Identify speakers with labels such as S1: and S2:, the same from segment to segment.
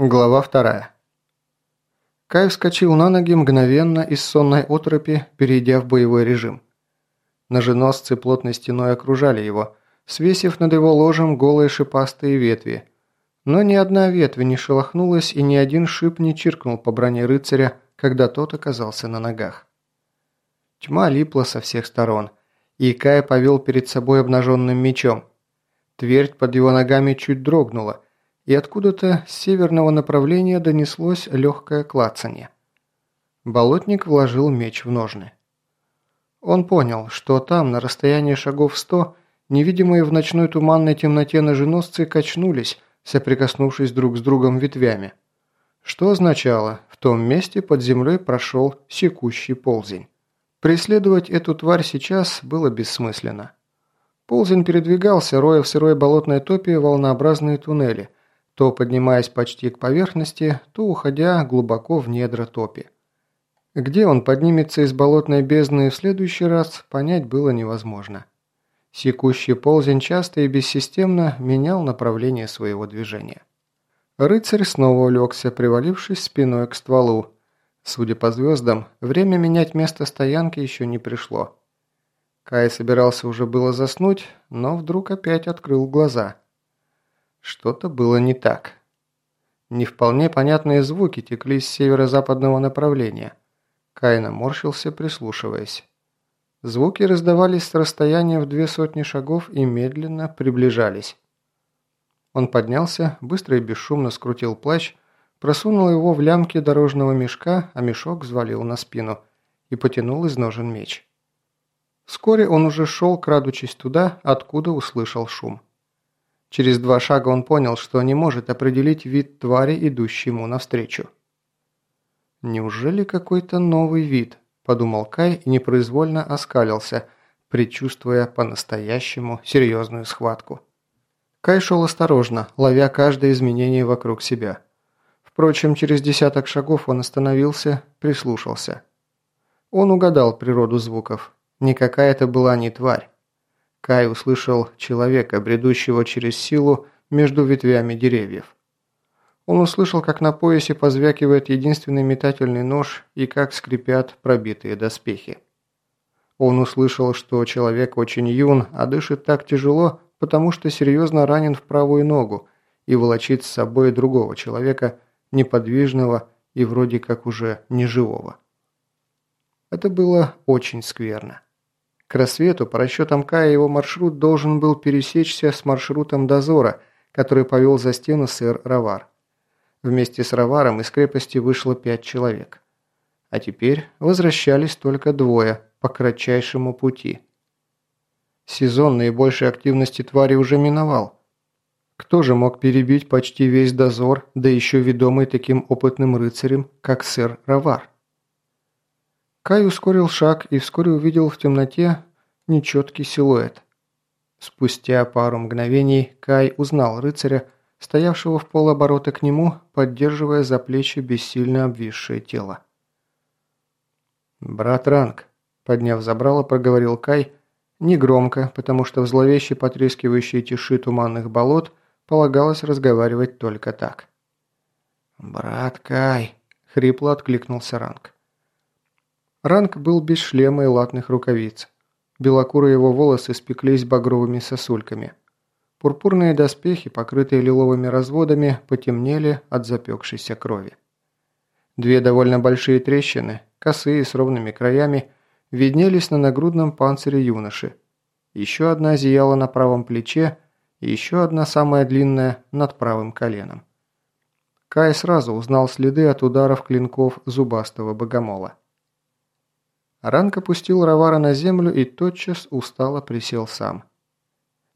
S1: Глава вторая. Кай вскочил на ноги мгновенно из сонной отропи, перейдя в боевой режим. Ноженосцы плотной стеной окружали его, свесив над его ложем голые шипастые ветви. Но ни одна ветвь не шелохнулась и ни один шип не чиркнул по броне рыцаря, когда тот оказался на ногах. Тьма липла со всех сторон, и Кай повел перед собой обнаженным мечом. Твердь под его ногами чуть дрогнула – и откуда-то с северного направления донеслось легкое клацанье. Болотник вложил меч в ножны. Он понял, что там, на расстоянии шагов сто, невидимые в ночной туманной темноте ноженосцы качнулись, соприкоснувшись друг с другом ветвями. Что означало, в том месте под землей прошел секущий ползень. Преследовать эту тварь сейчас было бессмысленно. Ползень передвигался, роя в сырой болотной топе волнообразные туннели – то поднимаясь почти к поверхности, то уходя глубоко в недра топи. Где он поднимется из болотной бездны в следующий раз, понять было невозможно. Секущий ползень часто и бессистемно менял направление своего движения. Рыцарь снова улегся, привалившись спиной к стволу. Судя по звездам, время менять место стоянки еще не пришло. Кай собирался уже было заснуть, но вдруг опять открыл глаза – что-то было не так. Не вполне понятные звуки текли с северо-западного направления. Кай морщился, прислушиваясь. Звуки раздавались с расстояния в две сотни шагов и медленно приближались. Он поднялся, быстро и бесшумно скрутил плащ, просунул его в лямки дорожного мешка, а мешок взвалил на спину и потянул из ножен меч. Вскоре он уже шел, крадучись туда, откуда услышал шум. Через два шага он понял, что не может определить вид твари, идущей ему навстречу. «Неужели какой-то новый вид?» – подумал Кай и непроизвольно оскалился, предчувствуя по-настоящему серьезную схватку. Кай шел осторожно, ловя каждое изменение вокруг себя. Впрочем, через десяток шагов он остановился, прислушался. Он угадал природу звуков. Никакая это была не тварь. Кай услышал человека, бредущего через силу между ветвями деревьев. Он услышал, как на поясе позвякивает единственный метательный нож и как скрипят пробитые доспехи. Он услышал, что человек очень юн, а дышит так тяжело, потому что серьезно ранен в правую ногу и волочит с собой другого человека, неподвижного и вроде как уже неживого. Это было очень скверно. К рассвету, по расчетам Кая, его маршрут должен был пересечься с маршрутом дозора, который повел за стену сэр Равар. Вместе с Раваром из крепости вышло пять человек. А теперь возвращались только двое по кратчайшему пути. Сезон наибольшей активности твари уже миновал. Кто же мог перебить почти весь дозор, да еще ведомый таким опытным рыцарем, как сэр Равар? Кай ускорил шаг и вскоре увидел в темноте нечеткий силуэт. Спустя пару мгновений Кай узнал рыцаря, стоявшего в полоборота к нему, поддерживая за плечи бессильно обвисшее тело. «Брат Ранг», – подняв забрало, проговорил Кай, негромко, потому что в зловещей потрескивающей тиши туманных болот полагалось разговаривать только так. «Брат Кай», – хрипло откликнулся Ранг. Ранг был без шлема и латных рукавиц. Белокурые его волосы спеклись багровыми сосульками. Пурпурные доспехи, покрытые лиловыми разводами, потемнели от запекшейся крови. Две довольно большие трещины, косые с ровными краями, виднелись на нагрудном панцире юноши. Еще одна зияла на правом плече, и еще одна самая длинная над правым коленом. Кай сразу узнал следы от ударов клинков зубастого богомола. Ранг опустил Равара на землю и тотчас устало присел сам.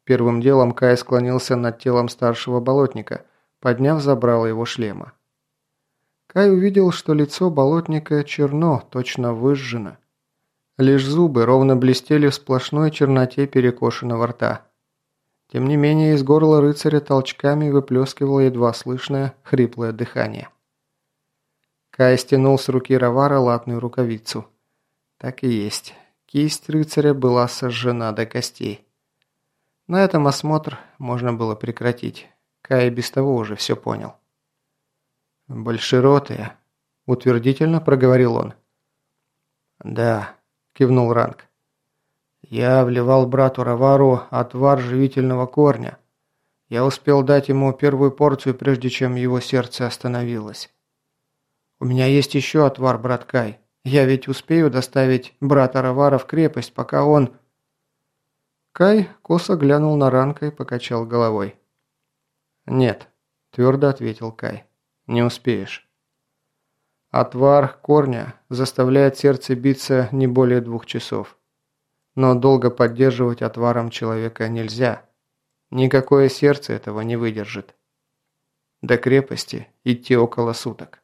S1: Первым делом Кай склонился над телом старшего болотника, подняв забрало его шлема. Кай увидел, что лицо болотника черно, точно выжжено. Лишь зубы ровно блестели в сплошной черноте перекошенного рта. Тем не менее, из горла рыцаря толчками выплескивало едва слышное хриплое дыхание. Кай стянул с руки Равара латную рукавицу. Так и есть. Кисть рыцаря была сожжена до костей. На этом осмотр можно было прекратить. Кай без того уже все понял. «Большеротые», – утвердительно проговорил он. «Да», – кивнул Ранг. «Я вливал брату Равару отвар живительного корня. Я успел дать ему первую порцию, прежде чем его сердце остановилось. У меня есть еще отвар, брат Кай. Я ведь успею доставить брата Равара в крепость, пока он...» Кай косо глянул на Ранка и покачал головой. «Нет», – твердо ответил Кай. «Не успеешь». Отвар корня заставляет сердце биться не более двух часов. Но долго поддерживать отваром человека нельзя. Никакое сердце этого не выдержит. До крепости идти около суток.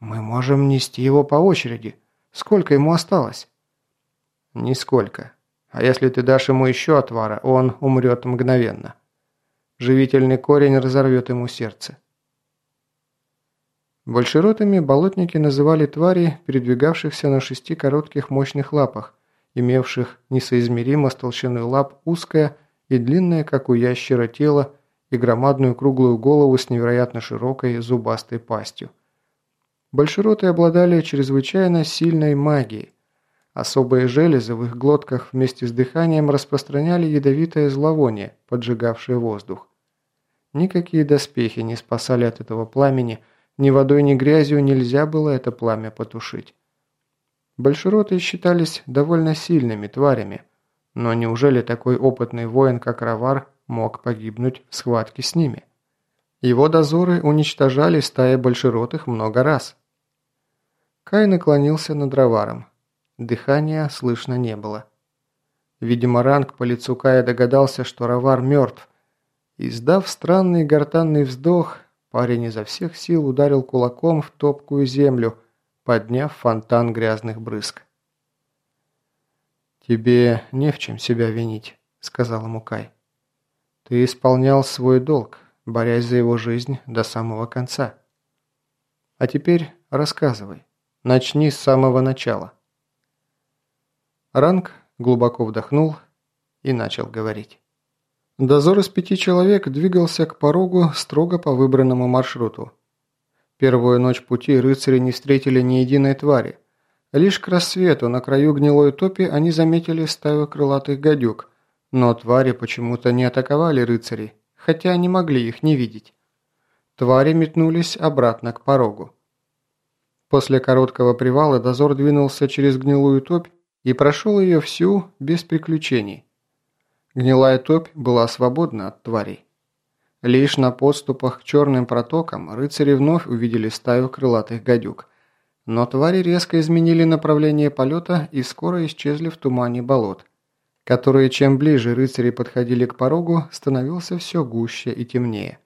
S1: Мы можем нести его по очереди. Сколько ему осталось? Нисколько. А если ты дашь ему еще отвара, он умрет мгновенно. Живительный корень разорвет ему сердце. Большеротами болотники называли тварей, передвигавшихся на шести коротких мощных лапах, имевших несоизмеримо с толщиной лап узкое и длинное, как у ящера, тело и громадную круглую голову с невероятно широкой зубастой пастью. Большероты обладали чрезвычайно сильной магией. Особые железы в их глотках вместе с дыханием распространяли ядовитое зловоние, поджигавшее воздух. Никакие доспехи не спасали от этого пламени – ни водой, ни грязью нельзя было это пламя потушить. Большероты считались довольно сильными тварями, но неужели такой опытный воин, как Равар, мог погибнуть в схватке с ними? Его дозоры уничтожали стаи большеротых много раз. Кай наклонился над Раваром. Дыхания слышно не было. Видимо, ранг по лицу Кая догадался, что Равар мертв. Издав странный гортанный вздох, Парень изо всех сил ударил кулаком в топкую землю, подняв фонтан грязных брызг. «Тебе не в чем себя винить», — сказал ему Кай. «Ты исполнял свой долг, борясь за его жизнь до самого конца. А теперь рассказывай. Начни с самого начала». Ранг глубоко вдохнул и начал говорить. Дозор из пяти человек двигался к порогу строго по выбранному маршруту. Первую ночь пути рыцари не встретили ни единой твари. Лишь к рассвету на краю гнилой топи они заметили стаю крылатых гадюк, но твари почему-то не атаковали рыцарей, хотя они могли их не видеть. Твари метнулись обратно к порогу. После короткого привала дозор двинулся через гнилую топь и прошел ее всю без приключений. Гнилая топь была свободна от тварей. Лишь на подступах к черным протокам рыцари вновь увидели стаю крылатых гадюк. Но твари резко изменили направление полета и скоро исчезли в тумане болот, которые чем ближе рыцари подходили к порогу, становился все гуще и темнее.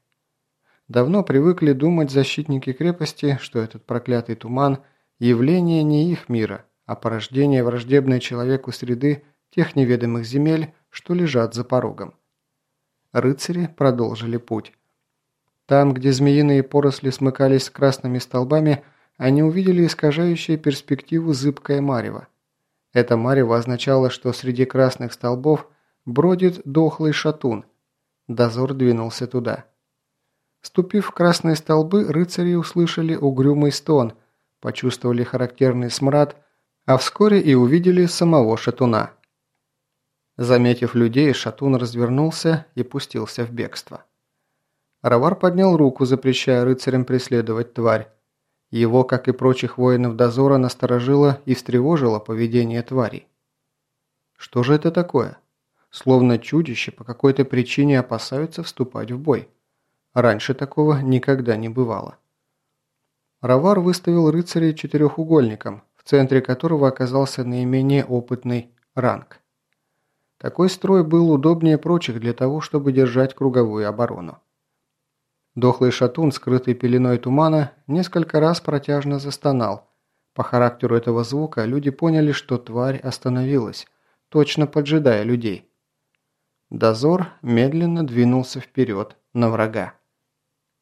S1: Давно привыкли думать защитники крепости, что этот проклятый туман – явление не их мира, а порождение враждебной человеку среды тех неведомых земель, что лежат за порогом. Рыцари продолжили путь. Там, где змеиные поросли смыкались с красными столбами, они увидели искажающее перспективу зыбкое марево. Это марево означало, что среди красных столбов бродит дохлый шатун. Дозор двинулся туда. Ступив в красные столбы, рыцари услышали угрюмый стон, почувствовали характерный смрад, а вскоре и увидели самого шатуна. Заметив людей, Шатун развернулся и пустился в бегство. Равар поднял руку, запрещая рыцарям преследовать тварь. Его, как и прочих воинов дозора, насторожило и встревожило поведение тварей. Что же это такое? Словно чудище по какой-то причине опасаются вступать в бой. Раньше такого никогда не бывало. Равар выставил рыцарей четырехугольником, в центре которого оказался наименее опытный ранг. Такой строй был удобнее прочих для того, чтобы держать круговую оборону. Дохлый шатун, скрытый пеленой тумана, несколько раз протяжно застонал. По характеру этого звука люди поняли, что тварь остановилась, точно поджидая людей. Дозор медленно двинулся вперед на врага.